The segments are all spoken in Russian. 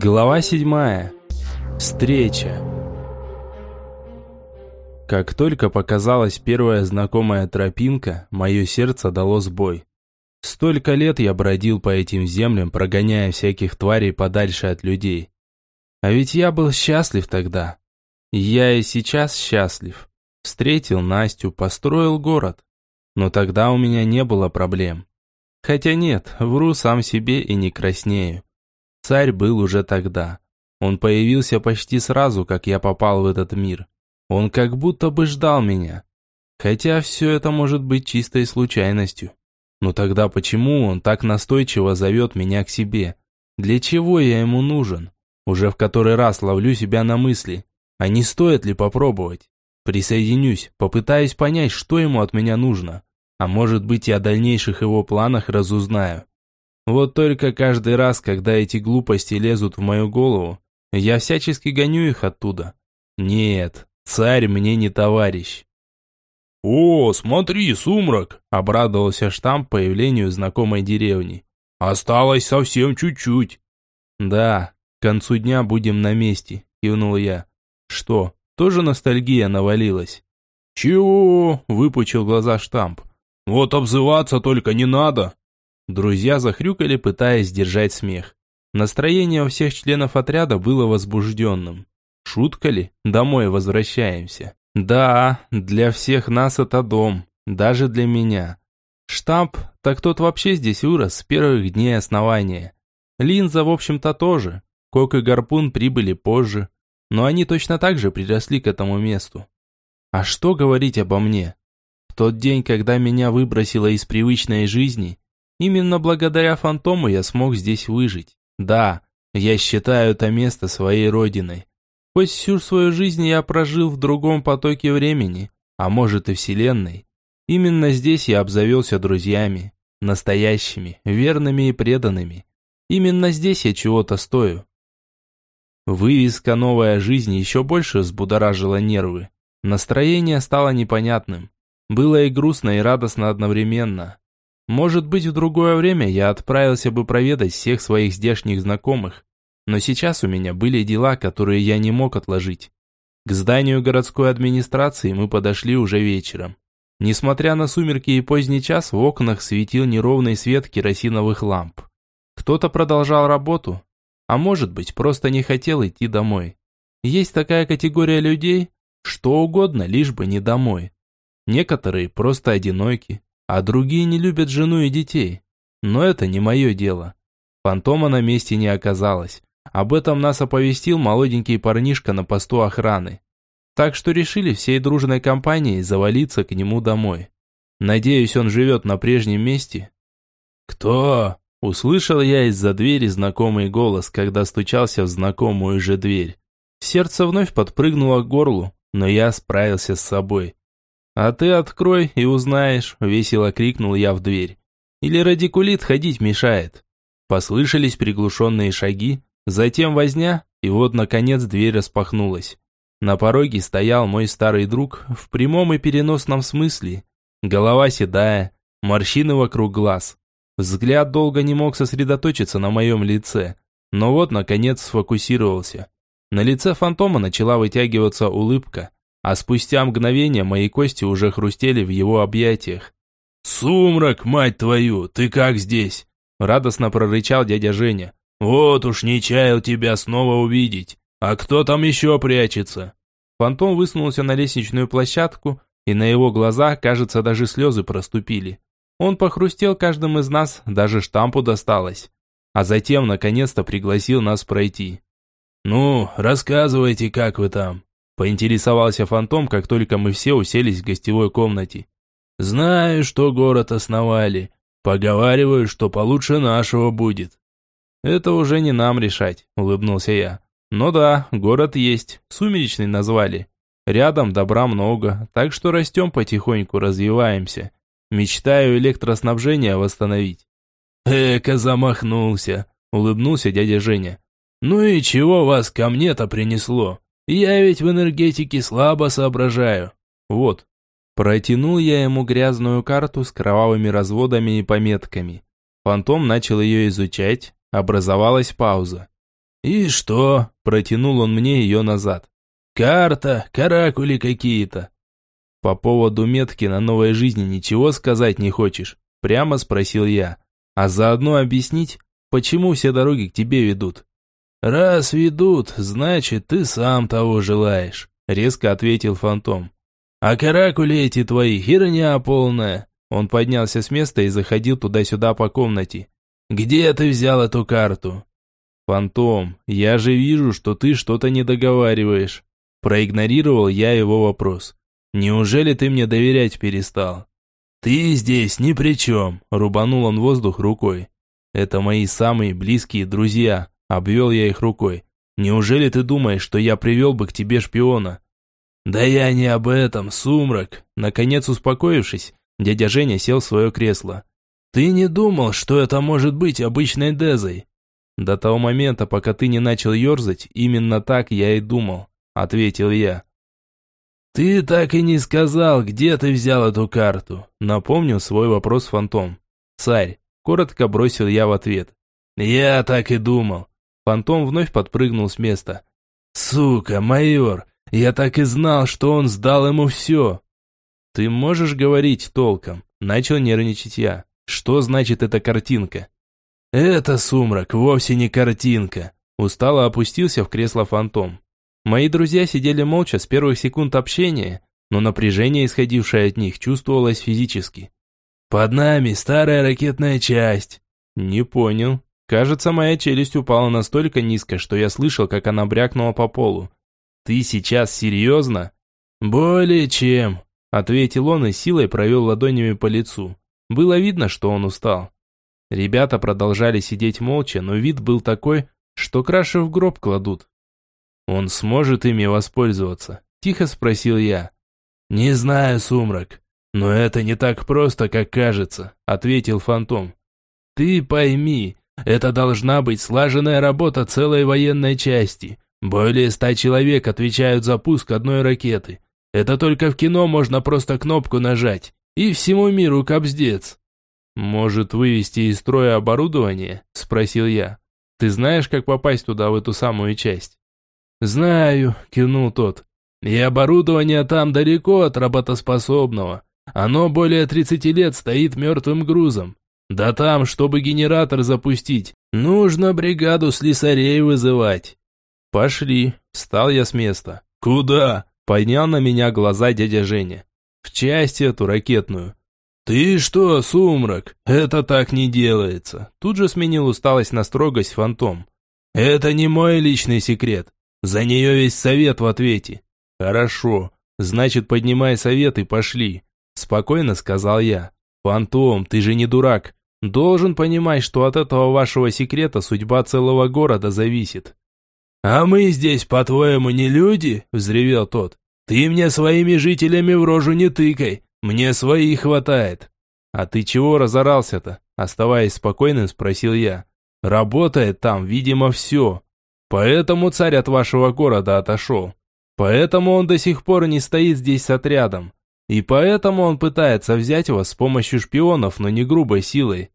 Глава седьмая. Встреча. Как только показалась первая знакомая тропинка, мое сердце дало сбой. Столько лет я бродил по этим землям, прогоняя всяких тварей подальше от людей. А ведь я был счастлив тогда. Я и сейчас счастлив. Встретил Настю, построил город. Но тогда у меня не было проблем. Хотя нет, вру сам себе и не краснею. Царь был уже тогда. Он появился почти сразу, как я попал в этот мир. Он как будто бы ждал меня. Хотя все это может быть чистой случайностью. Но тогда почему он так настойчиво зовет меня к себе? Для чего я ему нужен? Уже в который раз ловлю себя на мысли. А не стоит ли попробовать? Присоединюсь, попытаюсь понять, что ему от меня нужно. А может быть и о дальнейших его планах разузнаю. Вот только каждый раз, когда эти глупости лезут в мою голову, я всячески гоню их оттуда. Нет, царь мне не товарищ. «О, смотри, сумрак!» – обрадовался штамп появлению знакомой деревни. «Осталось совсем чуть-чуть». «Да, к концу дня будем на месте», – кивнул я. «Что, тоже ностальгия навалилась?» «Чего?» – выпучил глаза штамп. «Вот обзываться только не надо. Друзья захрюкали, пытаясь сдержать смех. Настроение у всех членов отряда было возбужденным. Шутка ли? Домой возвращаемся. Да, для всех нас это дом, даже для меня. Штамп, так тот вообще здесь вырос с первых дней основания. Линза, в общем-то, тоже. Кок и Гарпун прибыли позже, но они точно так же приросли к этому месту. А что говорить обо мне? В тот день, когда меня выбросило из привычной жизни, Именно благодаря фантому я смог здесь выжить. Да, я считаю это место своей родиной. Хоть всю свою жизнь я прожил в другом потоке времени, а может и вселенной. Именно здесь я обзавелся друзьями, настоящими, верными и преданными. Именно здесь я чего-то стою. Вывеска «Новая жизнь» еще больше взбудоражила нервы. Настроение стало непонятным. Было и грустно, и радостно одновременно. Может быть, в другое время я отправился бы проведать всех своих здешних знакомых, но сейчас у меня были дела, которые я не мог отложить. К зданию городской администрации мы подошли уже вечером. Несмотря на сумерки и поздний час, в окнах светил неровный свет керосиновых ламп. Кто-то продолжал работу, а может быть, просто не хотел идти домой. Есть такая категория людей, что угодно, лишь бы не домой. Некоторые просто одиноки, а другие не любят жену и детей. Но это не мое дело. Фантома на месте не оказалось. Об этом нас оповестил молоденький парнишка на посту охраны. Так что решили всей дружной компанией завалиться к нему домой. Надеюсь, он живет на прежнем месте. «Кто?» Услышал я из-за двери знакомый голос, когда стучался в знакомую же дверь. Сердце вновь подпрыгнуло к горлу, но я справился с собой. «А ты открой и узнаешь», – весело крикнул я в дверь. «Или радикулит ходить мешает». Послышались приглушенные шаги, затем возня, и вот, наконец, дверь распахнулась. На пороге стоял мой старый друг в прямом и переносном смысле. Голова седая, морщины вокруг глаз. Взгляд долго не мог сосредоточиться на моем лице, но вот, наконец, сфокусировался. На лице фантома начала вытягиваться улыбка, а спустя мгновение мои кости уже хрустели в его объятиях. «Сумрак, мать твою, ты как здесь?» Радостно прорычал дядя Женя. «Вот уж не чаял тебя снова увидеть. А кто там еще прячется?» Фантом высунулся на лестничную площадку, и на его глаза, кажется, даже слезы проступили. Он похрустел каждым из нас, даже штампу досталось. А затем, наконец-то, пригласил нас пройти. «Ну, рассказывайте, как вы там?» Поинтересовался фантом, как только мы все уселись в гостевой комнате. «Знаю, что город основали. Поговариваю, что получше нашего будет». «Это уже не нам решать», — улыбнулся я. «Ну да, город есть, сумеречный назвали. Рядом добра много, так что растем потихоньку, развиваемся. Мечтаю электроснабжение восстановить». «Эка замахнулся», — улыбнулся дядя Женя. «Ну и чего вас ко мне-то принесло? Я ведь в энергетике слабо соображаю. Вот. Протянул я ему грязную карту с кровавыми разводами и пометками. Фантом начал ее изучать, образовалась пауза. «И что?» – протянул он мне ее назад. «Карта, каракули какие-то». «По поводу метки на новой жизни ничего сказать не хочешь?» – прямо спросил я. «А заодно объяснить, почему все дороги к тебе ведут?» «Раз ведут, значит, ты сам того желаешь», – резко ответил фантом. «А каракули эти твои, херня полная». Он поднялся с места и заходил туда-сюда по комнате. «Где ты взял эту карту?» «Фантом, я же вижу, что ты что-то не договариваешь». Проигнорировал я его вопрос. «Неужели ты мне доверять перестал?» «Ты здесь ни при чем», – рубанул он воздух рукой. «Это мои самые близкие друзья», – обвел я их рукой. «Неужели ты думаешь, что я привел бы к тебе шпиона?» «Да я не об этом, сумрак!» Наконец успокоившись, дядя Женя сел в свое кресло. «Ты не думал, что это может быть обычной Дезой?» «До того момента, пока ты не начал ерзать, именно так я и думал», — ответил я. «Ты так и не сказал, где ты взял эту карту», — напомнил свой вопрос Фантом. «Царь», — коротко бросил я в ответ. «Я так и думал». Фантом вновь подпрыгнул с места. «Сука, майор, я так и знал, что он сдал ему все». «Ты можешь говорить толком?» — начал нервничать я. «Что значит эта картинка?» «Это, сумрак, вовсе не картинка», – устало опустился в кресло фантом. Мои друзья сидели молча с первых секунд общения, но напряжение, исходившее от них, чувствовалось физически. «Под нами старая ракетная часть». «Не понял. Кажется, моя челюсть упала настолько низко, что я слышал, как она брякнула по полу. Ты сейчас серьезно?» «Более чем», – ответил он и силой провел ладонями по лицу. Было видно, что он устал. Ребята продолжали сидеть молча, но вид был такой, что краши в гроб кладут. «Он сможет ими воспользоваться?» – тихо спросил я. «Не знаю, Сумрак, но это не так просто, как кажется», – ответил Фантом. «Ты пойми, это должна быть слаженная работа целой военной части. Более ста человек отвечают за пуск одной ракеты. Это только в кино можно просто кнопку нажать, и всему миру кобздец. «Может, вывести из строя оборудование?» – спросил я. «Ты знаешь, как попасть туда, в эту самую часть?» «Знаю», – кивнул тот. «И оборудование там далеко от работоспособного. Оно более 30 лет стоит мертвым грузом. Да там, чтобы генератор запустить, нужно бригаду слесарей вызывать». «Пошли», – встал я с места. «Куда?» – поднял на меня глаза дядя Женя. «В часть эту ракетную. «Ты что, сумрак? Это так не делается!» Тут же сменил усталость на строгость фантом. «Это не мой личный секрет. За нее весь совет в ответе». «Хорошо. Значит, поднимай совет и пошли», – спокойно сказал я. «Фантом, ты же не дурак. Должен понимать, что от этого вашего секрета судьба целого города зависит». «А мы здесь, по-твоему, не люди?» – взревел тот. «Ты мне своими жителями в рожу не тыкай. Мне своих хватает. А ты чего разорался-то? Оставаясь спокойным, спросил я. Работает там, видимо, все. Поэтому царь от вашего города отошел. Поэтому он до сих пор не стоит здесь с отрядом. И поэтому он пытается взять вас с помощью шпионов, но не грубой силой.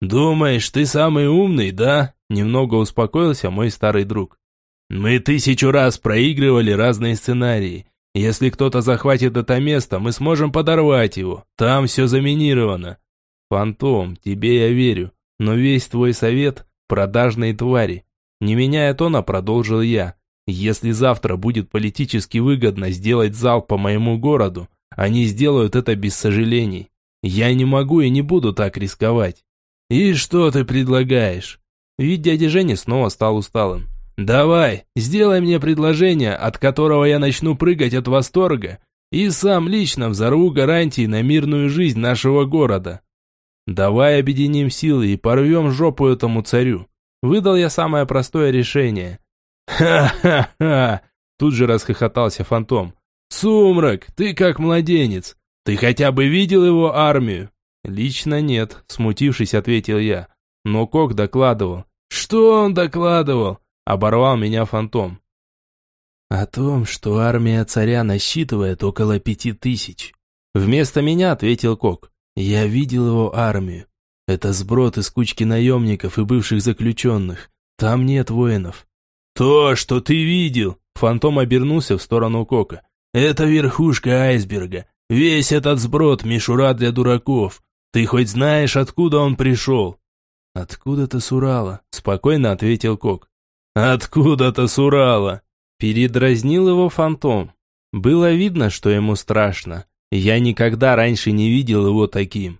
«Думаешь, ты самый умный, да?» Немного успокоился мой старый друг. «Мы тысячу раз проигрывали разные сценарии, если кто-то захватит это место, мы сможем подорвать его. Там все заминировано. Фантом, тебе я верю, но весь твой совет – продажные твари. Не меняя тона, продолжил я. Если завтра будет политически выгодно сделать залп по моему городу, они сделают это без сожалений. Я не могу и не буду так рисковать. И что ты предлагаешь? Ведь дядя Женя снова стал усталым. «Давай, сделай мне предложение, от которого я начну прыгать от восторга, и сам лично взорву гарантии на мирную жизнь нашего города». «Давай объединим силы и порвем жопу этому царю». Выдал я самое простое решение. «Ха-ха-ха!» Тут же расхохотался фантом. «Сумрак, ты как младенец. Ты хотя бы видел его армию?» «Лично нет», смутившись, ответил я. Но Кок докладывал. «Что он докладывал?» Оборвал меня фантом. О том, что армия царя насчитывает около пяти тысяч. Вместо меня ответил Кок. Я видел его армию. Это сброд из кучки наемников и бывших заключенных. Там нет воинов. То, что ты видел, фантом обернулся в сторону Кока. Это верхушка айсберга. Весь этот сброд мишура для дураков. Ты хоть знаешь, откуда он пришел? Откуда-то с Урала, спокойно ответил Кок. Откуда-то с Урала. Передразнил его фантом. Было видно, что ему страшно. Я никогда раньше не видел его таким.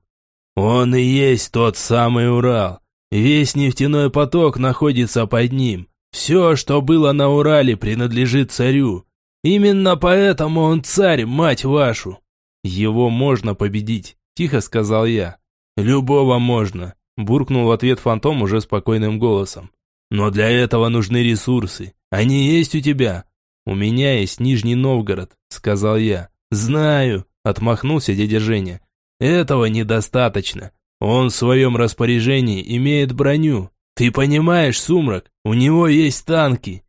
Он и есть тот самый Урал. Весь нефтяной поток находится под ним. Все, что было на Урале, принадлежит царю. Именно поэтому он царь, мать вашу. Его можно победить, тихо сказал я. Любого можно, буркнул в ответ фантом уже спокойным голосом. Но для этого нужны ресурсы. Они есть у тебя. У меня есть Нижний Новгород, сказал я. Знаю, отмахнулся дядя Женя. Этого недостаточно. Он в своем распоряжении имеет броню. Ты понимаешь, Сумрак, у него есть танки.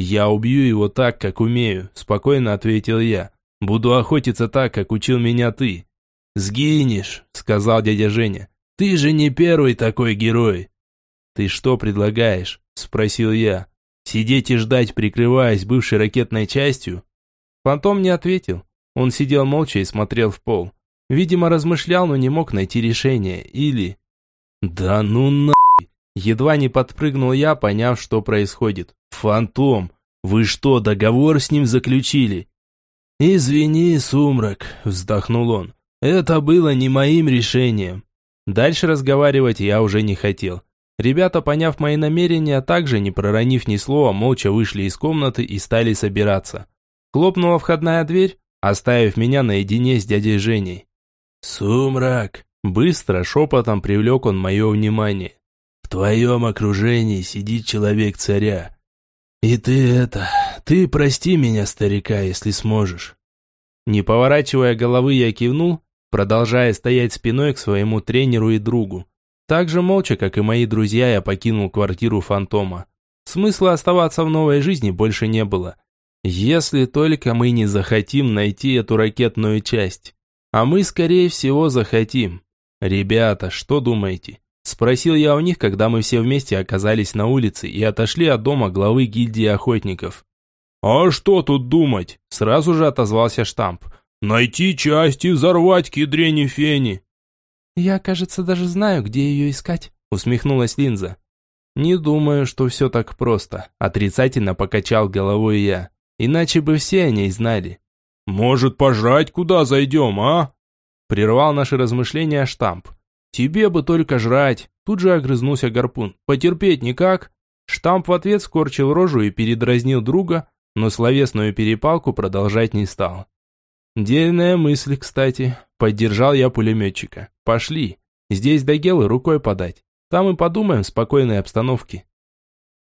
«Я убью его так, как умею», – спокойно ответил я. «Буду охотиться так, как учил меня ты». «Сгинешь», – сказал дядя Женя. «Ты же не первый такой герой». «Ты что предлагаешь?» – спросил я. «Сидеть и ждать, прикрываясь бывшей ракетной частью?» Фантом не ответил. Он сидел молча и смотрел в пол. Видимо, размышлял, но не мог найти решение. Или... «Да ну на...» Едва не подпрыгнул я, поняв, что происходит. «Фантом, вы что, договор с ним заключили?» «Извини, Сумрак», – вздохнул он. «Это было не моим решением». Дальше разговаривать я уже не хотел. Ребята, поняв мои намерения, также, не проронив ни слова, молча вышли из комнаты и стали собираться. Хлопнула входная дверь, оставив меня наедине с дядей Женей. «Сумрак!» Быстро, шепотом привлек он мое внимание. «В твоем окружении сидит человек царя. И ты это... Ты прости меня, старика, если сможешь». Не поворачивая головы, я кивнул, продолжая стоять спиной к своему тренеру и другу. Так же молча, как и мои друзья, я покинул квартиру фантома. Смысла оставаться в новой жизни больше не было. Если только мы не захотим найти эту ракетную часть. А мы, скорее всего, захотим. Ребята, что думаете? Спросил я у них, когда мы все вместе оказались на улице и отошли от дома главы гильдии охотников. «А что тут думать?» Сразу же отозвался штамп. «Найти часть и взорвать кедрени фени». «Я, кажется, даже знаю, где ее искать», усмехнулась Линза. «Не думаю, что все так просто», отрицательно покачал головой я. «Иначе бы все о ней знали». «Может, пожрать куда зайдем, а?» Прервал наши размышления штамп. «Тебе бы только жрать!» Тут же огрызнулся гарпун. «Потерпеть никак?» Штамп в ответ скорчил рожу и передразнил друга, но словесную перепалку продолжать не стал. «Дельная мысль, кстати», — поддержал я пулеметчика. «Пошли. Здесь до Гелы рукой подать. Там и подумаем в спокойной обстановке».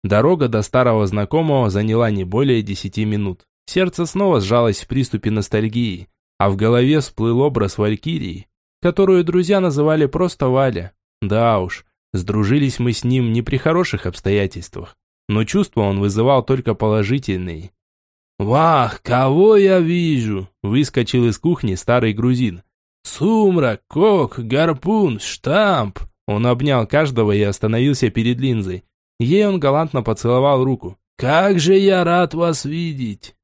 Дорога до старого знакомого заняла не более десяти минут. Сердце снова сжалось в приступе ностальгии, а в голове всплыл образ Валькирии, которую друзья называли просто Валя. Да уж, сдружились мы с ним не при хороших обстоятельствах, но чувства он вызывал только положительные. «Вах, кого я вижу!» – выскочил из кухни старый грузин. «Сумрак, кок, гарпун, штамп!» Он обнял каждого и остановился перед линзой. Ей он галантно поцеловал руку. «Как же я рад вас видеть!»